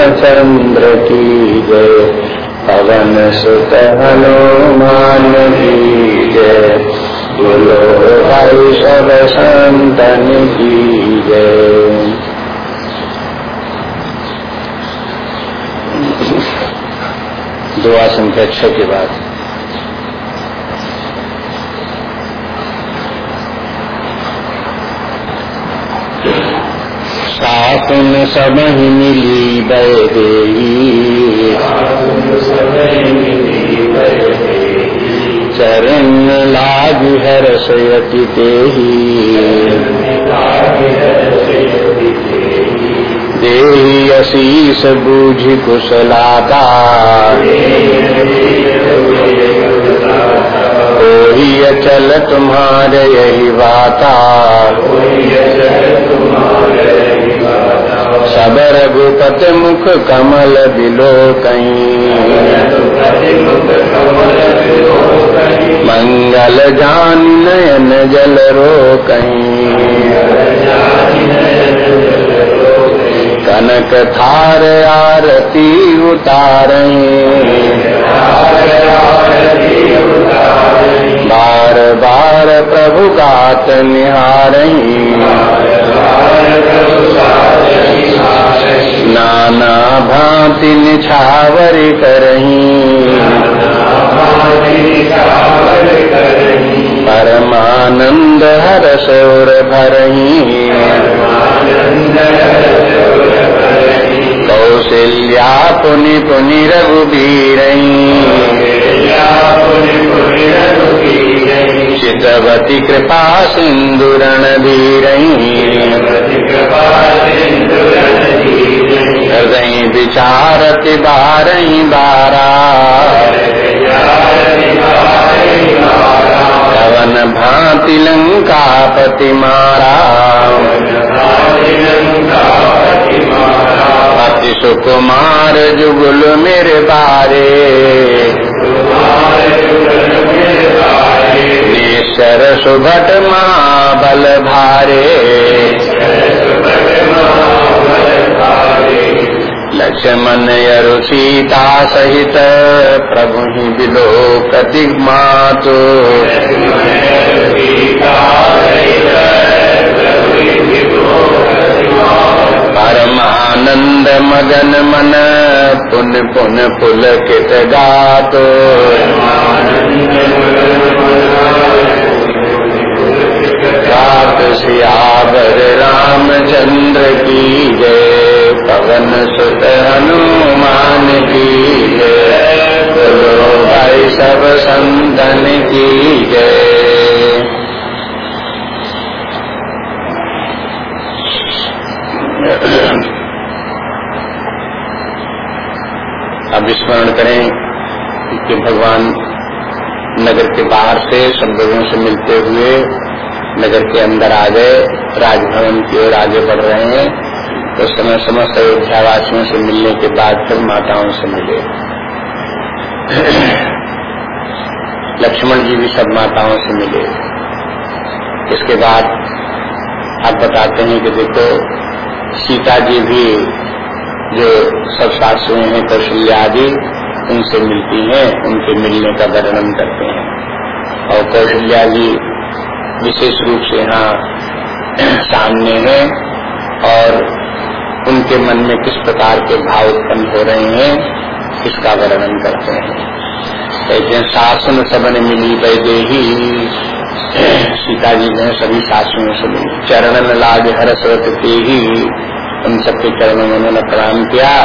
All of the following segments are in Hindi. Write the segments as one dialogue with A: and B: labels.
A: रामचंद्र की जय। पवन सुत हनुमान की जय। बोलो भाई सब संतन की जय। दुआ संख्या छह के बाद सासुन सब मिली बैदेही चरण लाग हर्षयति तेही देही। अशीष बूझ कुशलाता। कोई अचल तुम्हारे यही बाता सब रघुपत मुख कमल बिलो कहीं। मंगल जान नयन जल रो कहीं। कनक थार आरती उतारें। बार बार प्रभु गात निहारें नाना भांति निछावर करही। परमानंद हर्ष और भरही। कौशल्या पुनि पुनि रघुबीरही। चितवती कृपा सिंदुरण धीरही। हृदय विचारत बारही बारा। कवन भांति लंका पति मारा। अति सुकुमार जुगुल मेरे बारे। नेश्वर सुभट महाबल भारे लक्ष्मण यरु सीता सहित प्रभु ही बिलो कदिमातो परमानंद मगन मन, पुन पुन पुल कित गातो। सियावर रामचंद्र की जय, पवन सुत हनुमान की जय। बोलो भाई सब संतन की जय। अब स्मरण करें कि भगवान नगर के बाहर से सब लोगों से मिलते हुए नगर के अंदर आ गए, राजभवन की ओर आगे बढ़ रहे हैं तो उस समय समस्त अयोध्यावासियों से मिलने के बाद फिर माताओं से मिले। लक्ष्मण जी भी सब माताओं से मिले। इसके बाद आप बताते हैं कि देखो, सीता जी भी जो सब सासुएँ हैं, कौशल्या आदि, उनसे मिलती हैं, उनके मिलने का वर्णन करते हैं। और कौशल्या जी विशेष रूप से यहाँ सामने हैं और उनके मन में किस प्रकार के भाव उत्पन्न हो रहे हैं, इसका वर्णन करते हैं। कहते हैं शासन सबन मिली वैदेही। सीता जी ने सभी सासुओं से मिली चरण लाज हरस्वत के ही उन सबके चरणों में उन्होंने प्रणाम किया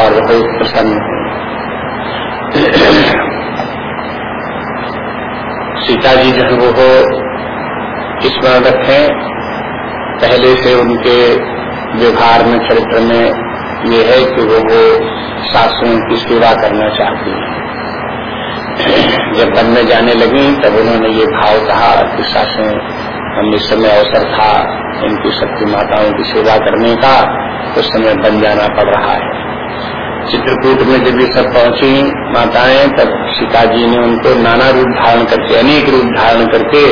A: और बहुत प्रसन्न सीता जी जो है, वो स्मरण रखें। पहले से उनके व्यवहार में, चरित्र में ये है कि वो वो सासुओं की सेवा करना चाहती हैं। जब वन में जाने लगी, तब उन्होंने ये भाव कहा कि सासुएँ हम इस समय अवसर था इनकी शक्ति माताओं की सेवा करने का, उस समय बन जाना पड़ रहा है। चित्रकूट में जब ये सब पहुँची माताएँ, तब सीता जी ने उनको नाना रूप धारण करके, अनेक रूप धारण करके,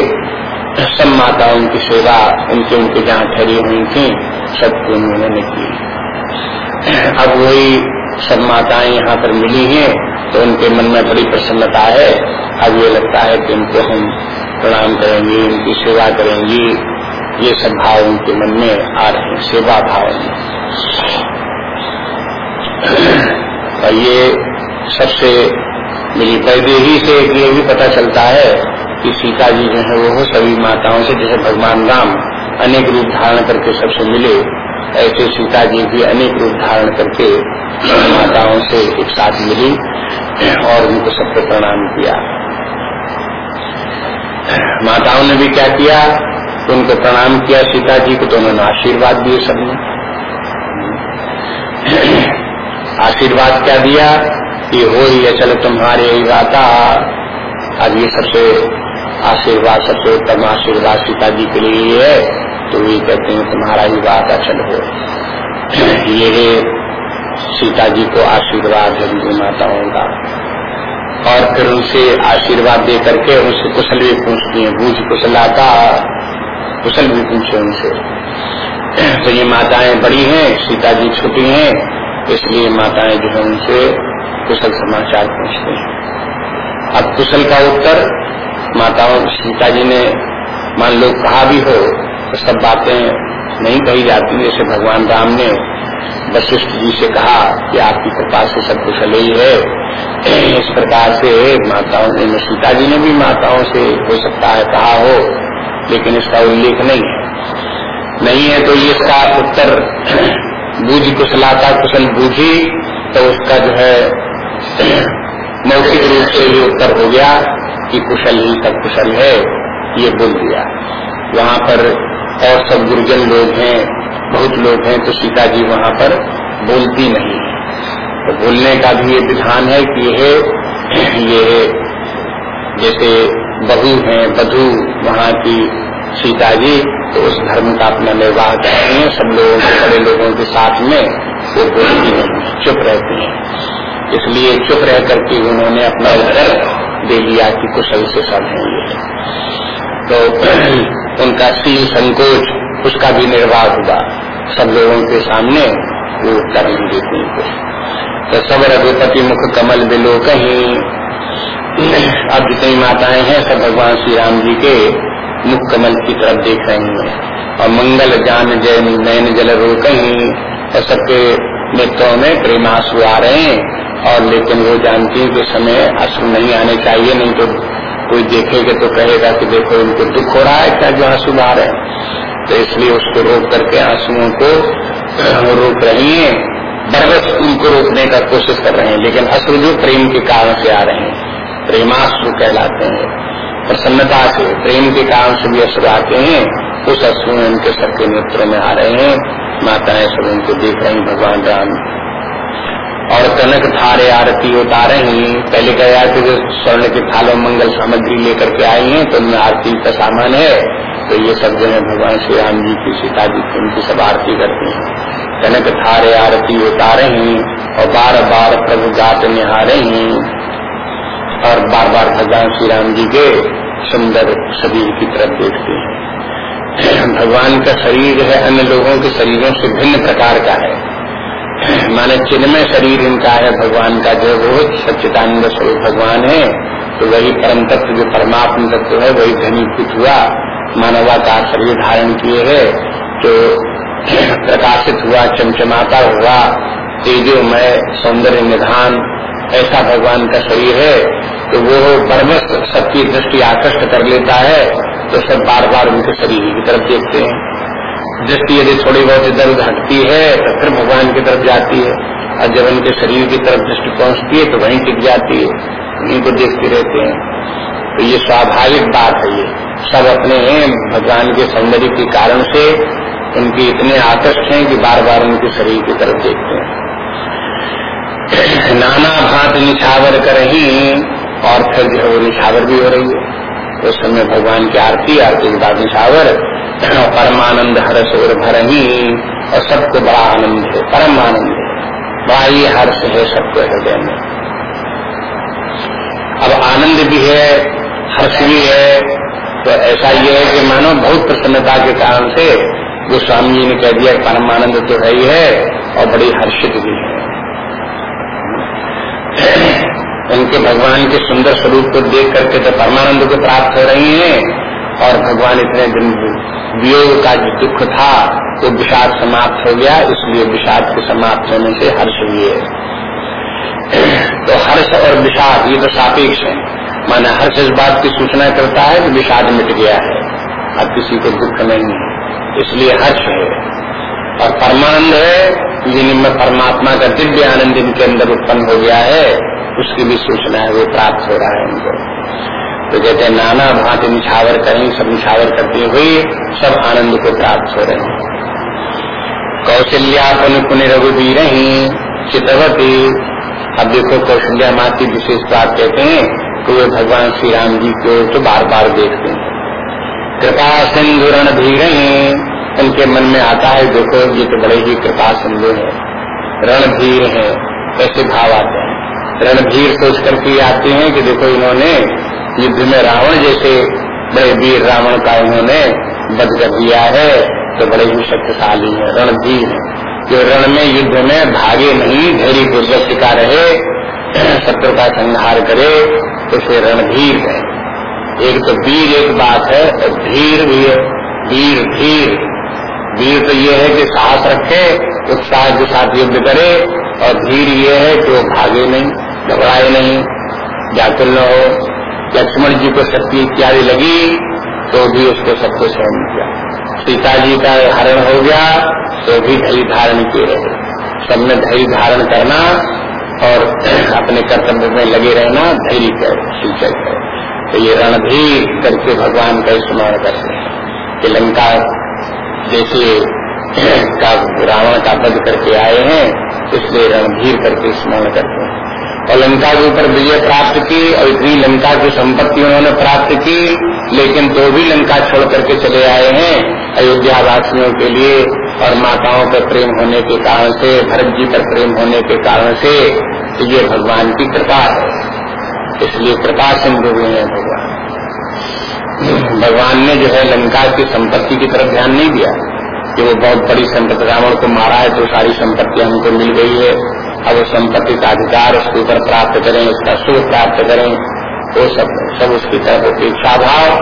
A: सब माताओं की सेवा, उनके उनके जहाँ ठहरी हुई थी सबकी उन्होंने की अब वही सब माताएँ यहाँ पर मिली हैं तो उनके मन में बड़ी प्रसन्नता है। अब ये लगता है कि उनको हम प्रणाम करेंगे, उनकी सेवा करेंगे, ये सब भाव उनके मन में आ रहे हैं, सेवा भाव और ये सबसे, मेरी वैदेही से ये भी पता चलता है कि सीता जी जो है, वो सभी माताओं से, जैसे भगवान राम अनेक रूप धारण करके सबसे मिले, ऐसे सीता जी भी अनेक रूप धारण करके माताओं से एक साथ मिली और उनको सबको प्रणाम किया। माताओं ने भी क्या किया? उनको प्रणाम किया सीता जी को तो उन्होंने आशीर्वाद दिए सबने। आशीर्वाद क्या दिया? कि हो ही चलो तुम्हारे ही गाता अब ये सबसे आशीर्वाद, सबसे उत्तम आशीर्वाद सीता जी के लिए है। तो ये कहते हैं, तुम्हारा ही बात अचल हो। ये सीता जी को आशीर्वाद है माताओं का। और फिर उनसे आशीर्वाद दे करके उनसे कुशल भी पूछती है, बूझ कुशलाता, कुशल भी पूछे उनसे। तो ये माताएँ बड़ी हैं, सीता जी छोटी हैं, इसलिए माताएँ जो है उनसे कुशल समाचार पूछते हैं। अब कुशल का उत्तर माताओं, सीता जी ने, मान लो कहा भी हो तो सब बातें नहीं कही जाती जैसे भगवान राम ने वशिष्ठ जी से कहा कि आपकी कृपा से सब कुशल ही है। इस प्रकार से माताओं ने सीता जी ने भी माताओं से हो सकता है कहा हो, लेकिन इसका उल्लेख नहीं है। नहीं है तो इसका उत्तर बूझी कुशलाता, कुशल बूझी तो उसका जो है मौखिक रूप से ये उत्तर हो गया कि कुशल ही सब कुशल है, ये बोल दिया। वहाँ पर और सब गुरुजन लोग हैं, बहुत लोग हैं तो सीता जी वहाँ पर बोलती नहीं तो बोलने का भी ये विधान है कि यह ये जैसे बहू है, बधू वहाँ की सीता जी तो उस धर्म का अपना निर्वाह करते हैं, सब लोगों के, बड़े लोगों के साथ में वो बोलती नहीं, चुप रहती हैं। इसलिए चुप रह करके उन्होंने अपना उत्तर दे लिया कि कुशल से सब है। ये तो उनका सील संकोच, उसका भी निर्वाह हुआ। सब लोगों के सामने वो उत्तर नहीं कुछ तो सब रघुपति मुख कमल बिलो कहीं। अब जितनी माताएँ हैं, सब भगवान श्री राम जी के मुख कमल की तरफ़ देख रही हैं। और मंगल, जान, जय नैन जल, रो कहीं। और सबके नेत्रों में प्रेमाशु आ रहे हैं। और लेकिन वो जानती है कि समय अश्रु नहीं आने चाहिए, नहीं तो कोई देखेगा तो कहेगा कि देखो इनको दुख हो रहा है क्या जो आँसू आ रहे हैं? तो इसलिए उसको रोक करके आंसुओं को रोक रही है। बरबस उनको रोकने का कोशिश कर रहे हैं, लेकिन अश्रु जो प्रेम के कारण से आ रहे हैं, प्रेमाश्रु कहलाते हैं। प्रसन्नता से, प्रेम के कारण से भी अश्रु आते हैं। उस अश्रु उनके सबके नेत्र में आ रहे हैं। माताएँ सब उनको देख रही भगवान राम और कनक थारे, आरती उतारे ही। पहले गया कि जो स्वर्ण के थालों मंगल सामग्री लेकर के आई हैं तो उनमें आरती का सामान है। तो ये सब जो है भगवान श्री राम जी की सीता जी की उनकी सब आरती करती हैं। कनक थारे, आरती उतारे ही और बार बार प्रभु गात निहारे ही। और बार बार भगवान श्री राम जी के सुंदर शरीर की तरफ़ देखते हैं। भगवान का शरीर है अन्य लोगों के शरीरों से भिन्न प्रकार का है। माने चिन्मय शरीर इनका है, भगवान का जो वो सच्चिदानंद स्वरूप भगवान है तो वही परम तत्व, जो परमात्म तत्व है, वही घनीभूत हुआ मानवाकार शरीर धारण किए है तो प्रकाशित हुआ, चमचमाता हुआ, तेजोमय सौंदर्य निधान, ऐसा भगवान का शरीर है तो वो बरबस सबकी दृष्टि आकृष्ट कर लेता है तो सब बार बार उनके शरीर की तरफ़ देखते हैं। दृष्टि यदि थोड़ी बहुत इधर उधर हटती है तो फिर भगवान की तरफ़ जाती है। और जब उनके शरीर की तरफ़ दृष्टि पहुँचती है तो वहीं टिक जाती है। उन्हीं को देखते रहते हैं। तो ये स्वाभाविक बात है ये। सब अपने भगवान के सौंदर्य के कारण से उनकी इतने आकर्ष हैं कि बार बार उनके शरीर की तरफ़ देखते हैं। नाना भात निछावर कर ही और फिर जो निछावर भी हो रही है। उस समय भगवान की आरती आरती के बाद निछावर। परमानंद हर्ष और भर ही और सबको बड़ा आनंद है परम आनंद है। बड़ा ही हर्ष है सबको हृदय में। अब आनंद भी है, हर्ष भी है तो ऐसा ये है कि मानो बहुत प्रसन्नता के कारण से वो स्वामी जी ने कह दिया परम आनंद तो है ही है, और बड़ी हर्षित भी है। उनके भगवान के सुंदर स्वरूप को देख करके तो परमानंद को प्राप्त हो रही हैं, और भगवान इतने दिन वियोग का जो दुख था, वो विषाद समाप्त हो गया, इसलिए विषाद के समाप्त होने से हर्ष हुए। तो हर्ष और विषाद, ये तो सापेक्ष है। माना हर्ष इस बात की सूचना करता है कि विषाद मिट गया है। अब किसी को दुख नहीं है, इसलिए हर्ष है। और परमानंद है जिनमें परमात्मा का दिव्य आनंद इनके अंदर उत्पन्न हो गया है, उसकी भी सूचना है, वो प्राप्त हो रहा है उनको। तो कहते हैं, नाना भांति निछावर करें, सब निछावर करते हुए सब आनंद को प्राप्त हो रहे हैं। कौशल्या पुन पुण्य रघुवीर ही अब देखो, कौशल्या माँ की विशेष बात कहते हैं तो वे भगवान श्री राम जी को तो बार बार देखते हैं। कृपा सिंधु रणधीर उनके मन में आता है, देखो, ये तो बड़े ही कृपा सिंधु है। रणधीर है ऐसे भाव आते हैं? रणधीर सोच करके आते हैं कि देखो, इन्होंने युद्ध में रावण जैसे बड़े वीर रावण का उन्होंने बद कर दिया है तो बड़े ही शक्तिशाली है, रणधीर है। जो रण में युद्ध में भागे नहीं, धैर्य पूर्वक टिका रहे, शत्रु का संहार करे तो उसे रणधीर है। एक तो वीर एक बात है, और धीर भी वीर, धीर। वीर तो ये है कि साहस रखे, उत्साह के साथ युद्ध करे, और धीर ये है कि वो भागे नहीं, घबराए नहीं जाकुल न हो। लक्ष्मण जी को शक्ति इत्यादि लगी तो भी उसको सबको सहन किया। सीता जी का हरण हो गया तो भी धैर्य धारण किए रहे। सबने धैर्य धारण करना और अपने कर्तव्य में लगे रहना, धैर्य कर सूचक है तो ये रणधीर करके भगवान का स्मरण करते हैं। कि लंका जैसे का रावण का वध करके आए हैं, इसलिए रणधीर करके स्मरण करते हैं। और लंका के ऊपर विजय प्राप्त की और इतनी लंका की संपत्ति उन्होंने प्राप्त की, लेकिन तो भी लंका छोड़ करके चले आए हैं अयोध्या वासियों के लिए और माताओं पर प्रेम होने के कारण से, भरत जी पर प्रेम होने के कारण से तो ये भगवान की कृपा है। इसलिए कृपा सिंधु हुए हैं भगवान। भगवान ने जो है लंका की संपत्ति की तरफ़ ध्यान नहीं दिया कि वो बहुत बड़ी संपत्ति, रावण को मारा है तो सारी संपत्ति हमको मिल गई है। अब संपत्ति का अधिकार उसके ऊपर प्राप्त करें, उसका सुख प्राप्त करें, वो सब सब उसकी तरफ़ उपेक्षा भाव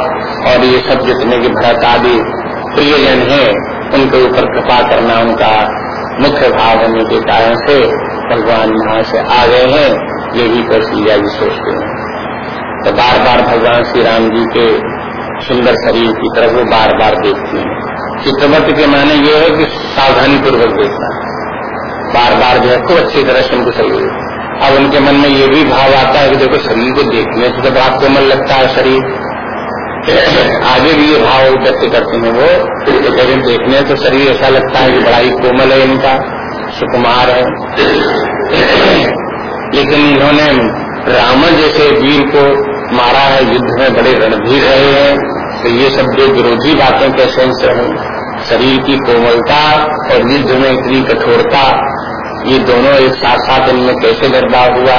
A: और ये सब जितने की भरत आदि प्रियजन है, उनके ऊपर कृपा करना उनका मुख्य भाव होने के कारण से भगवान वहाँ से आ गए हैं। ये भी कौशल्या जी सोचते हैं। तो बार बार भगवान श्री राम जी के सुंदर शरीर की तरफ़ वो बार बार देखते हैं। चित्रवत के माने ये है कि सावधानी पूर्वक देखना। बार बार जो है खूब अच्छी तरह से उनको शरीर अब उनके मन में ये भी भाव आता है कि देखो शरीर को देखने से जब आपको मन लगता है शरीर, आगे भी ये भाव व्यक्त करते हैं वो जब देखने तो शरीर ऐसा लगता है कि बड़ा ही कोमल है इनका, सुकुमार है। लेकिन इन्होंने रावण जैसे वीर को मारा है, युद्ध में बड़े रणधीर रहे हैं तो ये सब जो विरोधी बातें कैसे रहे शरीर की कोमलता और युद्ध में इतनी कठोरता, ये दोनों एक साथ साथ इनमें कैसे बदलाव हुआ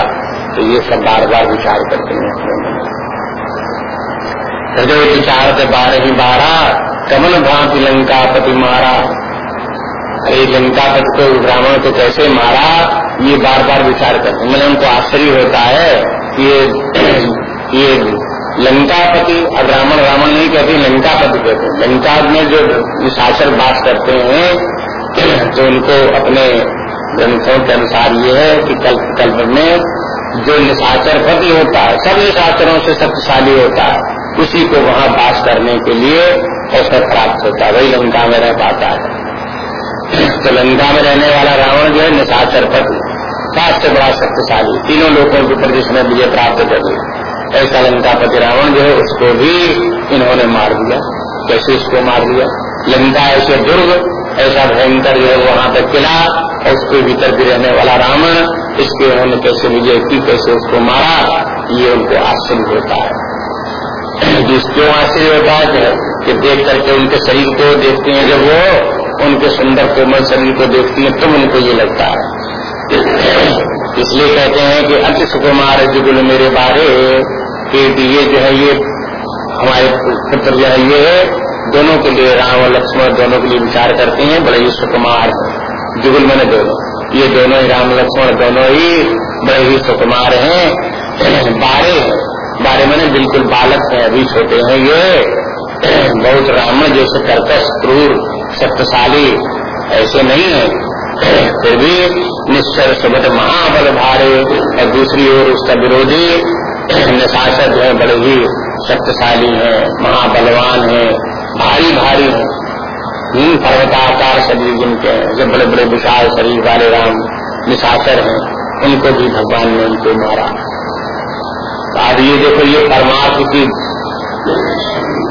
A: तो ये सब बार बार विचार करते हैं अपने विचार हृदय विचारत बारह ही बारह कमल भांति लंका पति मारा। अरे लंका पति को ब्राह्मण को कैसे मारा, ये बार बार विचार करते मैंने उनको आश्चर्य होता है कि ये ये लंकापति और ब्राह्मण रावण नहीं कहते, लंकापति कहते हैं। लंका में जो निशाचर बात करते हैं, जो उनको अपने ग्रंथों के अनुसार ये है कि कल्प कल्प में जो निशाचर पति होता है, सब निशाचरों से शक्तिशाली होता है, उसी को वहाँ बास करने के लिए अवसर प्राप्त होता है। वही लंका में रह पाता है। तो लंका में रहने वाला रावण जो है निशाचर पति सात से बड़ा शक्तिशाली। तीनों लोगों के जिसने विजय प्राप्त कर ऐसा लंकापति रावण जो है, उसको भी इन्होंने मार दिया। कैसे इसको मार दिया? लंका ऐसे दुर्ग, ऐसा भयंकर जो है वहाँ पर किला और उसके भीतर भी रहने वाला रावण, इसके उन्होंने कैसे विजय की, कैसे उसको मारा, ये उनको आश्चर्य होता है। जिस क्यों आश्चर्य होता है कि देख करके उनके शरीर को देखते हैं जब वो, उनके सुंदर कोमल शरीर को देखती है, तब उनको ये लगता है। इसलिए कहते हैं कि अति सुकुमार जुगुल मेरे बारे कि ये जो है, ये हमारे पुत्र जो है, ये है दोनों के लिए राम और लक्ष्मण दोनों के लिए विचार करते हैं, बड़े ही सुकुमार जुगल मैंने दोनों। ये दोनों ही राम, लक्ष्मण, दोनों ही बड़े ही सुकुमार हैं। बारे बारे मैंने बिल्कुल बालक है, अभी छोटे हैं ये। बहुत रावण जैसे कर्कश, क्रूर, शक्तिशाली, ऐसे नहीं है। फिर भी निश्चर सुबह महाबल भारे, और दूसरी ओर उसका विरोधी निशासक है बड़े ही शक्तिशाली है महाबलवान है भारी भारी है। हम्म, पर्वताकार शरीर जिनके हैं जो बड़े बड़े विशाल शरीर वाले राम निशाचर हैं उनको भी भगवान ने उनको मारा। अब ये देखो ये परमार्थ की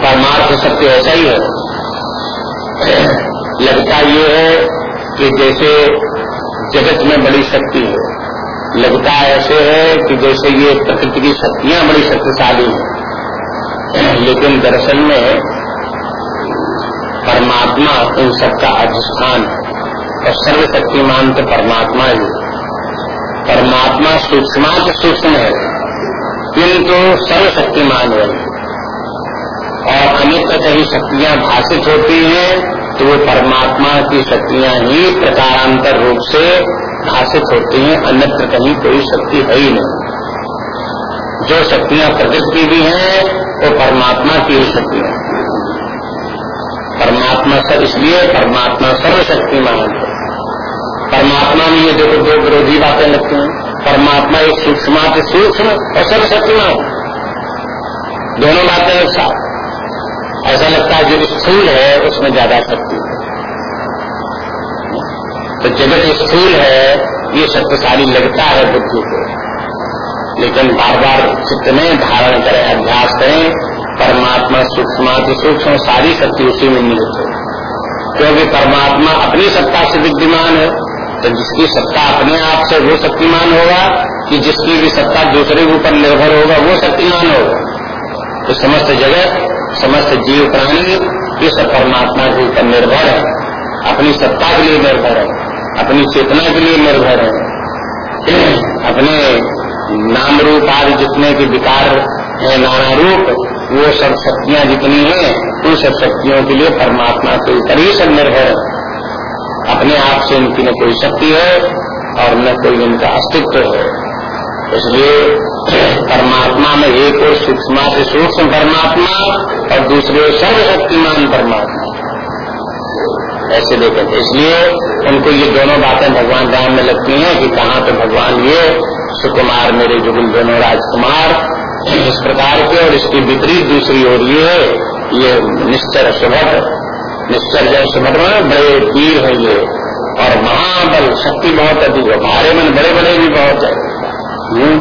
A: परमार्थ सत्य ऐसा ही है। लगता ये है कि जैसे जगत में बड़ी शक्ति है लगता ऐसे है कि जैसे ये प्रकृति की शक्तियाँ बड़ी शक्तिशाली हैं। लेकिन दरअसल में परमात्मा इन सबका अधिष्ठान और सर्वशक्तिमान तो परमात्मा ही परमात्मा सूक्ष्म सूक्ष्म है? किंतु सर्वशक्तिमान है। और अनेक कहीं शक्तियाँ भाषित होती हैं तो वो परमात्मा की शक्तियाँ ही प्रकारांतर रूप से भाषित होती हैं, अन्यत्र कहीं कोई शक्ति है ही नहीं। जो शक्तियाँ प्रकृति भी हैं, वो परमात्मा की ही शक्तियाँ परमात्मा सर इसलिए परमात्मा सर्वशक्तिमान है। परमात्मा में ये देखो, दो विरोधी बातें लगती हैं। परमात्मा एक सूक्ष्म सूक्ष्म और सर्वशक्तिमान दोनों बातें एक साथ। ऐसा लगता है जो स्थूल है, उसमें ज़्यादा शक्ति है। तो जगत स्थूल है, ये शक्तिशाली लगता है बुद्धि को। लेकिन बार बार चित्त में धारण करें, अभ्यास करें, परमात्मा सूक्ष्म सूक्ष्म, सारी शक्ति उसी में निहित है। क्योंकि परमात्मा अपनी सत्ता से विद्यमान है तो जिसकी सत्ता अपने आप से वो शक्तिमान होगा कि जिसकी भी सत्ता दूसरे के ऊपर निर्भर होगा, वो शक्तिमान होगा। तो समस्त जगत, समस्त जीव प्राणी ये सब परमात्मा के ऊपर निर्भर है, अपनी सत्ता के लिए निर्भर है। अपनी चेतना के लिए निर्भर है। अपने नाम रूप आदि जितने के विकार है नाना रूप वो सब शक्तियाँ जितनी है, उन सब शक्तियों के लिए परमात्मा के ऊपर ही सब निर्भर है। अपने आप से इनकी न कोई शक्ति है और न कोई इनका अस्तित्व है। इसलिए परमात्मा में एक और सूक्ष्म से सूक्ष्म परमात्मा और दूसरे सर्वशक्तिमान परमात्मा। ऐसे देखें इसलिए उनको ये दोनों बातें भगवान राम में लगती हैं कि कहाँ तो भगवान ये, सुकुमार मेरे जुगुल दोनों राजकुमार, इस प्रकार के और इसकी विपरीत दूसरी ओर ये ये निश्चर सुभद्र, निश्चर जय सुभद्र, बड़े वीर है ये। और महाबल, शक्ति बहुत अधिक है भारे मन बड़े बड़े भी बहुत है। हम्म?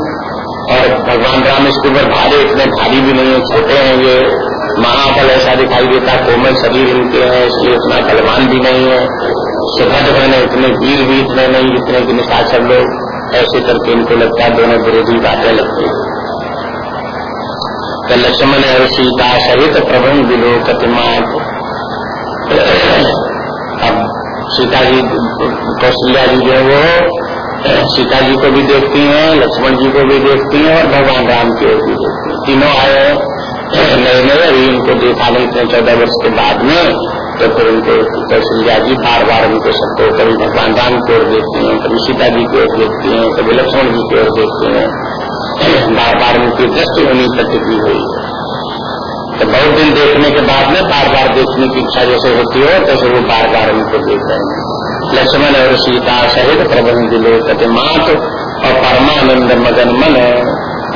A: और भगवान राम इसके ऊपर भारे, इतने भारी भी नहीं है, छोटे हैं ये। महाबल ऐसा दिखाई देता, कोमल शरीर इनके हैं, इसलिए इतना बलवान भी नहीं है। सुभद्र ने इतने वीर भी इतने नहीं जितने की निशाचर लोग। ऐसे करके इनको लगता है दोनों विरोधी बातें लगती तो लक्ष्मण और सीता सहित प्रबंध विलोकत मात अब सीता जी, कौशल्या जी जो वो, सीता जी को भी देखती हैं, लक्ष्मण जी को भी देखती हैं और भगवान राम की ओर भी देखती हैं। तीनों आए नए नए अभी उनको देखा नहीं चौदह वर्ष के बाद में तो फिर उनको कौशल्या जी बार बार उनको सबको कभी भगवान राम की ओर देखती हैं कभी सीता जी की ओर देखती हैं कभी लक्ष्मण जी की ओर देखती हैं बार बार उनकी दृष्टि होनी प्रतिक्रिय हुई तो बहुत दिन देखने के बाद में बार बार देखने की इच्छा जैसे होती हो तैसे वो बार बार उनको देख रहे हैं लक्ष्मण और सीता सहित प्रबंध लोकत मात और परमानंद मगन मन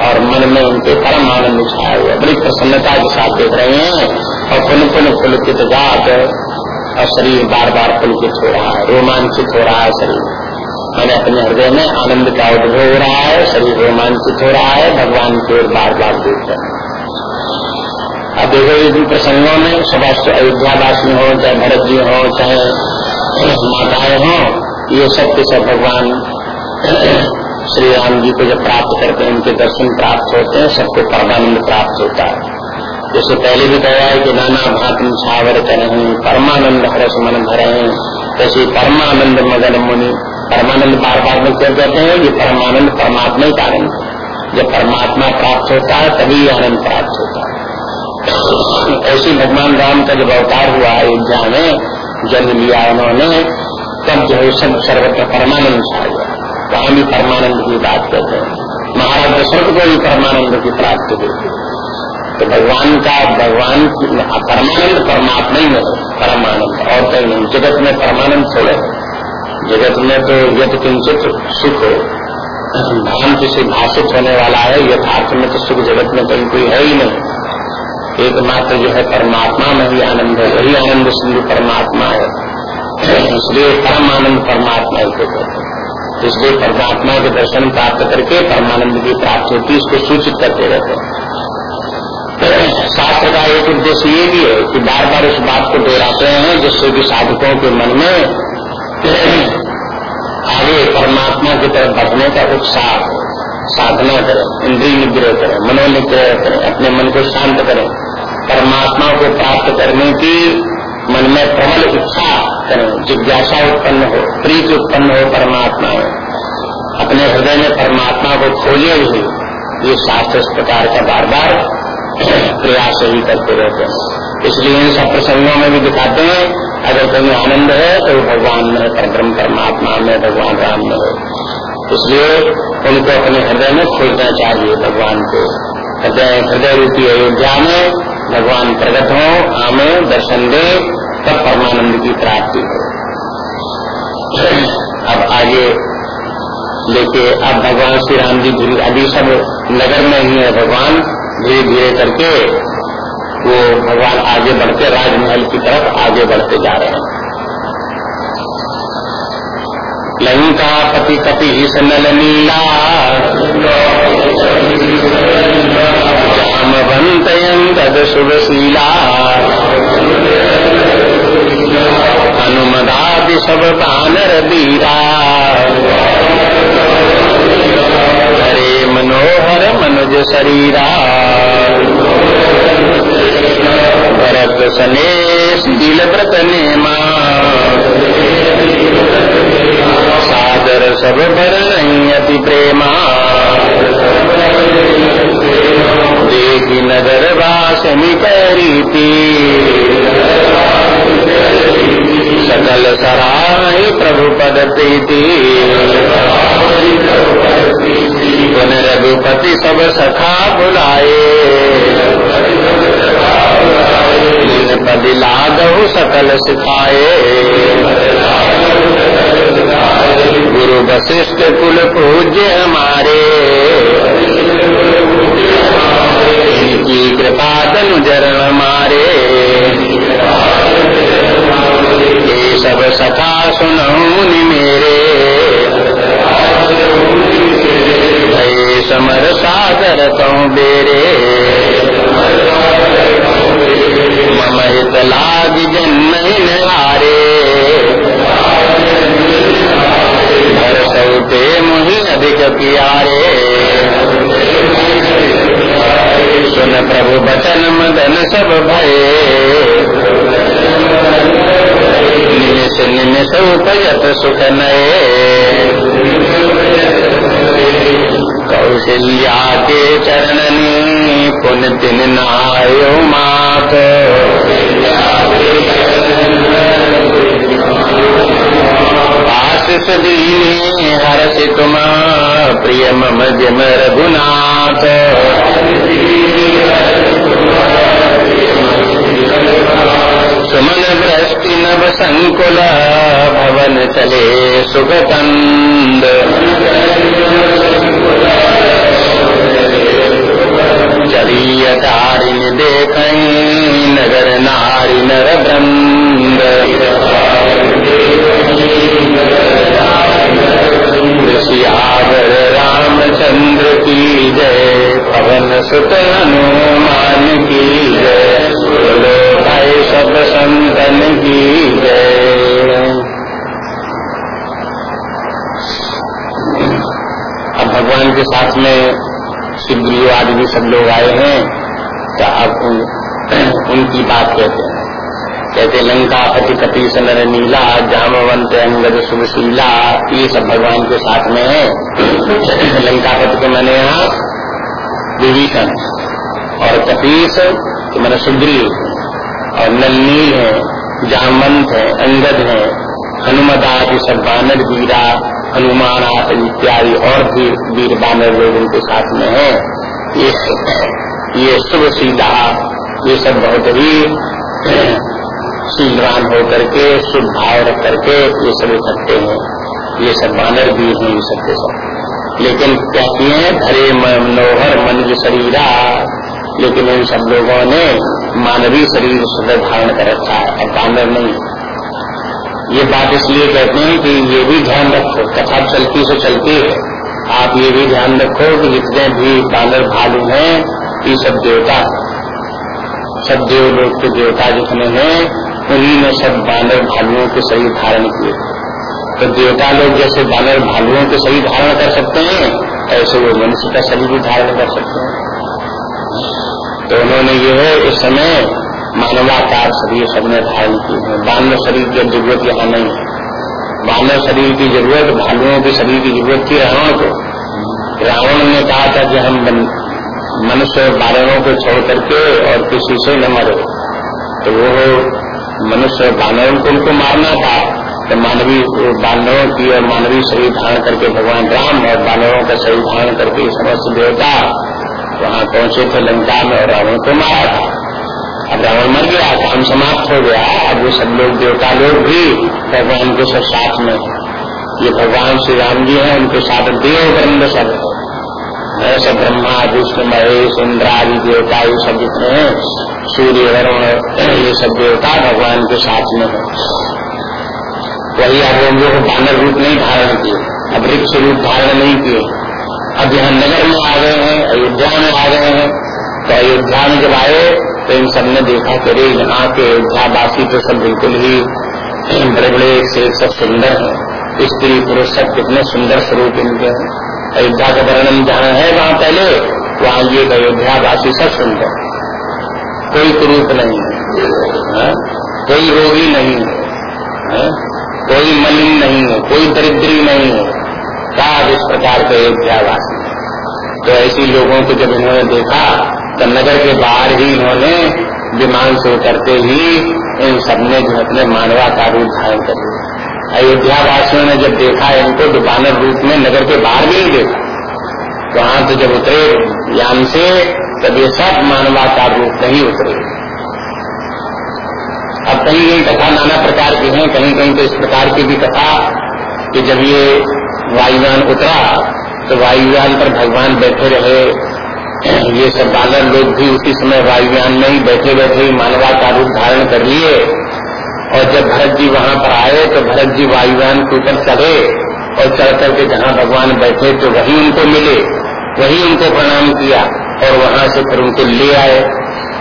A: और मन में उनके परम आनंद छाया हुआ बड़ी प्रसन्नता के साथ देख रहे हैं और पुन पुन पुलकित जात और शरीर बार बार पुलकित हो रहा है, रोमांचित हो रहा है शरीर। मैंने अपने हृदय में आनंद का उद्भव हो रहा है, शरीर रोमांचित हो रहा है, भगवान की ओर बार बार देख रहे हैं। अब देखो इन प्रसंगों में समस्त अयोध्यावासी हो, चाहे भरत जी हो, चाहे माताएँ हो, ये सब के सब भगवान श्री राम जी को जब प्राप्त करते हैं, उनके दर्शन प्राप्त होते हैं, सबको परमानंद प्राप्त होता है। जैसे पहले भी कहा है कि नाना भात छावर करें, परमानंद हरस मन भरे जैसे परमानंद मगन मुनि, परमानंद बार बार में क्यों कहते हैं ये परमानंद परमात्मा ही कारण जब परमात्मा प्राप्त होता है, तभी आनंद प्राप्त होता है। ऐसे भगवान राम का जब अवतार हुआ अयोध्या में, जन्म लिया उन्होंने, तब जो है सब सर्वत्र परमानंद छा गया वहाँ भी परमानंद की बात करते हैं। महाराज दशरथ को भी परमानंद की प्राप्ति हुई। तो भगवान का, भगवान परमानंद परमात्मा ही नहीं परमानंद। और कहीं नहीं, जगत में परमानंद थोड़े जगत में तो यद किंचित सुख हो। भ्रांति से भाषित होने वाला है, यथार्थ में तो सुख जगत में कहीं कोई है ही नहीं। एकमात्र जो है परमात्मा, में ही आनंद है, वही आनंद सिंधु परमात्मा है। इसलिए परम आनंद परमात्मा ही कहते हैं। इसलिए परमात्मा के दर्शन प्राप्त करके परमानंद की प्राप्ति होती, इसको सूचित करते रहते हैं। शास्त्र का एक उद्देश्य ये भी है कि बार बार इस बात को दोहराते हैं, जिससे कि साधकों के मन में आगे परमात्मा की तरफ़ बढ़ने का उत्साह साधना करें, इंद्रिय निग्रह करें, मनोनिग्रह करें, अपने मन को शांत करें। परमात्मा को प्राप्त करने की मन में प्रबल इच्छा करें। जिज्ञासा उत्पन्न हो, प्रीति उत्पन्न हो, परमात्मा में अपने हृदय में परमात्मा को खोजे हुए ये शास्त्र इस प्रकार का बार बार प्रयास ही करते रहते हैं। इसलिए इन सब प्रसंगों में भी दिखाते हैं, अगर कहीं आनंद है तो भगवान में परम परमात्मा में, भगवान राम में हो। इसलिए उनको अपने हृदय में खोजना चाहिए भगवान को। हृदय हृदय रूपी अयोध्या में भगवान प्रगट हो, आमे दर्शन दे तब परमानंद की प्राप्ति हो। अब आगे लेके अब भगवान श्री राम जी धीरे अभी सब नगर में ही है भगवान, धीरे धीरे करके वो भगवान आगे बढ़ते, राजमहल की तरफ़ आगे बढ़ते जा रहे हैं। लंका पति कपि नल नीला जामवंत गद हनुमदादि सब बानर बीरा हरे मनोहर मनुज शरीरा। भरत सने शील व्रत नेमा। सादर सब भर अति प्रेमा। देखी नगर वासनी करीती सकल सराय प्रभु पद प्रीति रघुपति सब सखा बुलाए। पद लागहु सकल सिखाए। गुरु वशिष्ठ कुल पूज्य हमारे। इनकी कृपा तनु जरण मारे। ये सब सखा सुनऊनि मेरे। भय समर सागर कहूँ बेरे। मम हित लाग जन्म हारे। भर सौते मुहि अधिक प्यारे। प्रभु बचन मदन सब भय। निमिष निमिष उपजत सुख नए कौशल्या के चरणनी पुन दिन नायो मात। आशीष दीनी हर्ष तुम प्रिय मम जम रघुनाथ सुमन वृष्टि नव संकुल भवन चले सुगतंद। मैंने यहाँ विभीषण। और कपीस तो मैंने सुग्रीव। और नलनील है जामवंत है, अंगद है हनुमदा आदि सब बानर वीरा हनुमान इत्यादि और भी वीर बानर लोग उनके साथ में है। ये ये शुभ सीधा ये सब बहुत ही शीलवान होकर के, शुभ भाव रख करके ये सब इकट्ठे हैं। ये सब बानर भी हैं, ये सब के सब। लेकिन किए हैं धरे मनोहर मनुज शरीरा। लेकिन इन सब लोगों ने मानवीय शरीर सुंदर धारण कर रखा है और बानर नहीं। ये बात इसलिए कहते हैं कि ये भी ध्यान रखो, कथा चलती से चलती है। आप ये भी ध्यान रखो कि जितने भी बानर भालू हैं, ये सब देवता सब देव लोग के देवता जितने हैं, उन्हीं ने सब बानर भालुओं के शरीर धारण किए। तो देवता लोग जैसे बानर भालुओं के शरीर धारण कर सकते हैं, ऐसे वो मनुष्य का शरीर भी धारण कर सकते हैं। तो उन्होंने ये है, इस समय मानवाकार शरीर सबने धारण की है। बानव शरीर की ज़रूरत यहाँ नहीं है। मानव शरीर की ज़रूरत, भालुओं के शरीर की ज़रूरत थी रावण को। रावण ने कहा था कि हम मनुष्य बानरों को छोड़ करके और किसी से न मरे। तो वो मनुष्य बानरों को उनको मारना था। तो मानवीय बानरों की और मानवीय शरीर धारण करके भगवान राम और बानवों का शरीर धारण करके समस्त देवता वहाँ पहुँचे थे लंका में और रावण को मारा था। अब रावण मर गया काम समाप्त हो गया। अब वो सब लोग, देवता लोग भी भगवान के सब साथ में। ये भगवान श्री राम जी हैं, उनके साथ देव ब्रह्म सब ऐसे ब्रह्मा, विष्णु, महेश, इंद्र आदि देवता, ये सब जितने हैं, सूर्य, वरुण, ये सब देवता भगवान के साथ में है। वही अब हम लोग बानर रूप नहीं धारण किए, अब वृक्ष रूप धारण नहीं किए अब यहाँ नगर में आ गए हैं, अयोध्या में आ गए हैं तो अयोध्या में जब आए तो इन सबने देखा कि अरे यहाँ के अयोध्या वासी तो सब बिल्कुल ही बड़े बड़े से सब सुंदर है स्त्री पुरुष सब कितने सुंदर स्वरूप इनके हैं अयोध्या का वर्णन जहाँ है, वहाँ पहले, वहाँ ये अयोध्यावासी सब सुंदर कोई कुरूप नहीं है हाँ? कोई रोगी नहीं है हाँ? कोई मलिन नहीं है, कोई दरिद्री नहीं है। सब इस प्रकार के अयोध्यावासी तो ऐसी लोगों को जब इन्होंने देखा तो नगर के बाहर ही इन्होंने विमान से उतरते ही इन सबने जो अपने मानवा का रूप धारण कर लिया। अयोध्या वासियों ने जब देखा इनको बानर रूप में नगर के बाहर भी नहीं देखा। वहाँ तो जब उतरे यान से, तब ये सब मानवा का रूप नहीं उतरे। अब कहीं कहीं कथा नाना प्रकार की है, कहीं कहीं तो इस प्रकार की भी कथा कि जब ये वायुयान उतरा तो वायुयान पर भगवान बैठे रहे। ये सब बानर लोग भी उसी समय वायुयान में ही बैठे बैठे मानवा का रूप धारण कर लिए। और जब भरत जी वहाँ पर आए तो भरत जी वायुयान के ऊपर चढ़े और चढ़ करके जहाँ भगवान बैठे तो वही उनको मिले, वही उनको प्रणाम किया और वहाँ से फिर उनको ले आए।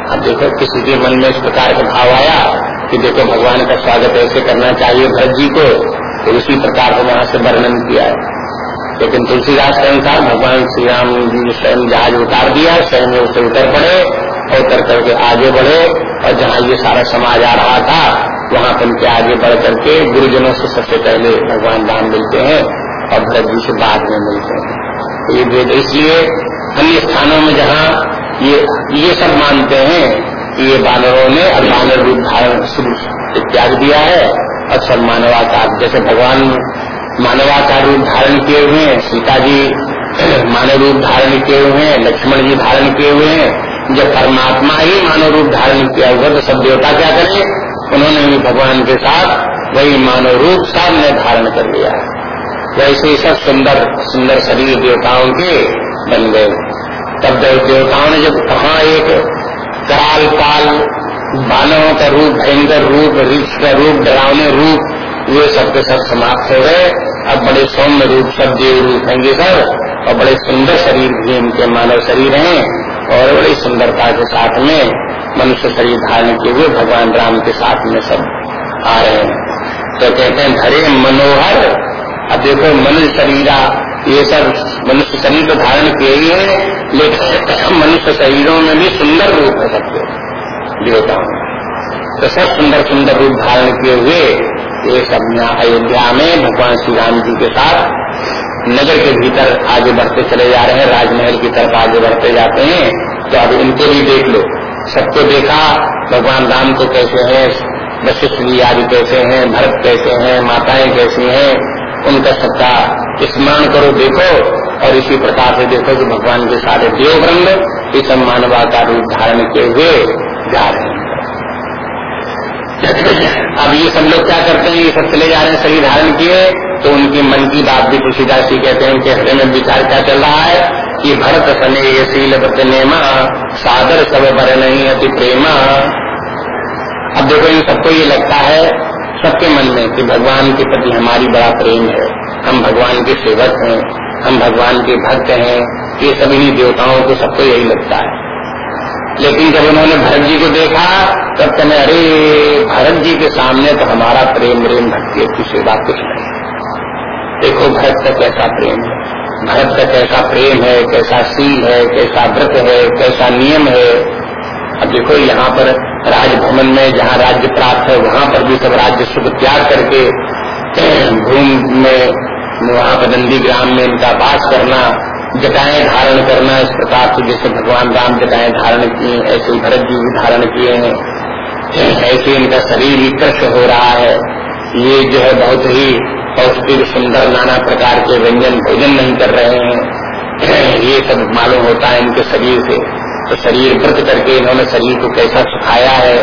A: अब देखो किसी के मन में इस प्रकार का भाव आया कि देखो भगवान का स्वागत ऐसे करना चाहिए भरत जी को तो उसी प्रकार से वहाँ से वर्णन किया है। लेकिन तुलसीदास के अनुसार भगवान श्री राम जी ने स्वयं जहाज़ उतार दिया, स्वयं उसे उतर पड़े और उतर करके आगे बढ़े और जहाँ ये सारा समाज आ रहा था, वहाँ पर उनके आगे बढ़ करके गुरुजनों से सबसे पहले भगवान राम मिलते हैं और भरत जी से बाद में मिलते हैं। तो ये वेद इसलिए अन्य स्थानों में जहाँ ये ये सब मानते हैं कि ये बानरों ने और बानर रूप धारण त्याग दिया है। अक्सर मानवाकार जैसे भगवान मानवाकार रूप धारण किए हुए हैं सीता जी मानव रूप धारण किए हुए हैं लक्ष्मण जी धारण किए हुए हैं। जब परमात्मा ही मानव रूप धारण किया हुआ तो सब देवता क्या करें? उन्होंने भी भगवान के साथ वही मानव रूप सामने धारण कर लिया। वैसे ही सब सुंदर सुंदर शरीर देवताओं के बन गए। तब देवताओं ने जब कहा एक कराल काल बानवों का रूप, भयंकर रूप ऋष का रूप, डरावने रूप, ये सब के सब समाप्त हो गए। अब बड़े सौम्य रूप, सब देव रूप हैं सब, और बड़े सुंदर शरीर भी इनके मानव शरीर हैं, और बड़ी सुंदरता के साथ में, मनुष्य शरीर धारण किए हुए भगवान राम के साथ में सब आ रहे हैं। तो कहते हैं, धरे मनोहर अब देखो, मनुष्य शरीरा ये सब मनुष्य शरीर तो धारण किए ही है, लेकिन मनुष्य शरीरों में भी सुंदर रूप है सबके। देवताओं तो सब सुंदर सुंदर रूप धारण किए हुए ये सब यहाँ अयोध्या में भगवान श्री राम जी के साथ नगर के भीतर आगे बढ़ते चले जा रहे हैं, राजमहल की तरफ़ आगे बढ़ते जाते हैं। तो अब इनको भी देख लो। सबको देखा, भगवान राम को कैसे है, वशिष्ठ जी आदि कैसे हैं, भरत कैसे हैं, माताएँ कैसी हैं उनका सबका स्मरण करो, देखो, और इसी प्रकार से देखो कि भगवान के सारे देव देववृंद इस मानवा का रूप धारण किए हुए जा रहे हैं। अब ये सब लोग क्या करते हैं? ये सब चले जा रहे हैं, शरीर धारण किए तो उनकी मन की बात भी तुलसीदास जी कहते हैं, उनके हृदय में विचार क्या चल रहा है? कि भरत सने ये शील व्रत नेमा, सादर सब बर नहीं अति प्रेमा। अब देखो इन सबको ये लगता है सबके मन में कि भगवान के प्रति हमारी बड़ा प्रेम है। हम भगवान के सेवक हैं, हम भगवान के भक्त हैं, ये सभी देवताओं को सबको यही लगता है। लेकिन जब उन्होंने भरत जी को देखा, तब कहने अरे, भरत जी के सामने तो हमारा प्रेम प्रेम, भक्ति की सेवा कुछ नहीं देखो भरत का कैसा प्रेम है। भरत का कैसा प्रेम है, कैसा सील है, कैसा व्रत है, कैसा नियम है। अब देखो यहाँ पर राजभवन में जहाँ राज्य प्राप्त है, वहाँ पर भी सब राज्य सुख त्याग करके भूम में, वहाँ पर नंदी ग्राम में इनका वास करना, जटाएँ धारण करना, इस प्रकार से जैसे भगवान राम जटाएँ धारण किए, ऐसे भरत जी भी धारण किए हैं। ऐसे इनका शरीर ही कृष्ण हो रहा है। ये जो है बहुत ही पौष्टिक, सुंदर, नाना प्रकार के व्यंजन भोजन नहीं कर रहे हैं। ये सब मालूम होता है इनके शरीर से। तो शरीर व्रत करके इन्होंने शरीर को कैसा सुखाया है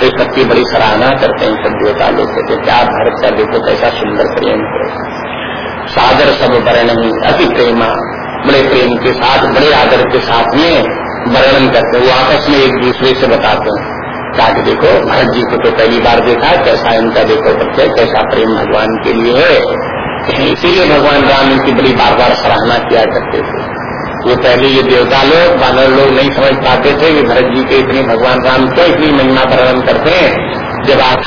A: तो सबकी बड़ी सराहना करते हैं सब देवता लोग कहते क्या भारत का देखो कैसा सुंदर प्रेम है सादर सब वर्ण ही अति प्रेमा, बड़े प्रेम के साथ, बड़े आदर के साथ में वर्णन करते वो आपस में एक दूसरे से बताते हैं। ताकि देखो, भरत जी को तो पहली बार देखा कैसा इनका देखो प्रत्यय कैसा प्रेम भगवान के लिए है। इसीलिए भगवान राम इनकी बड़ी बार बार सराहना किया करते थे। वो पहले ये देवता लोग, बानर लोग नहीं समझ पाते थे कि भरत जी के इतने भगवान राम क्यों इतनी महिमा प्रारंभ करते हैं? जब आप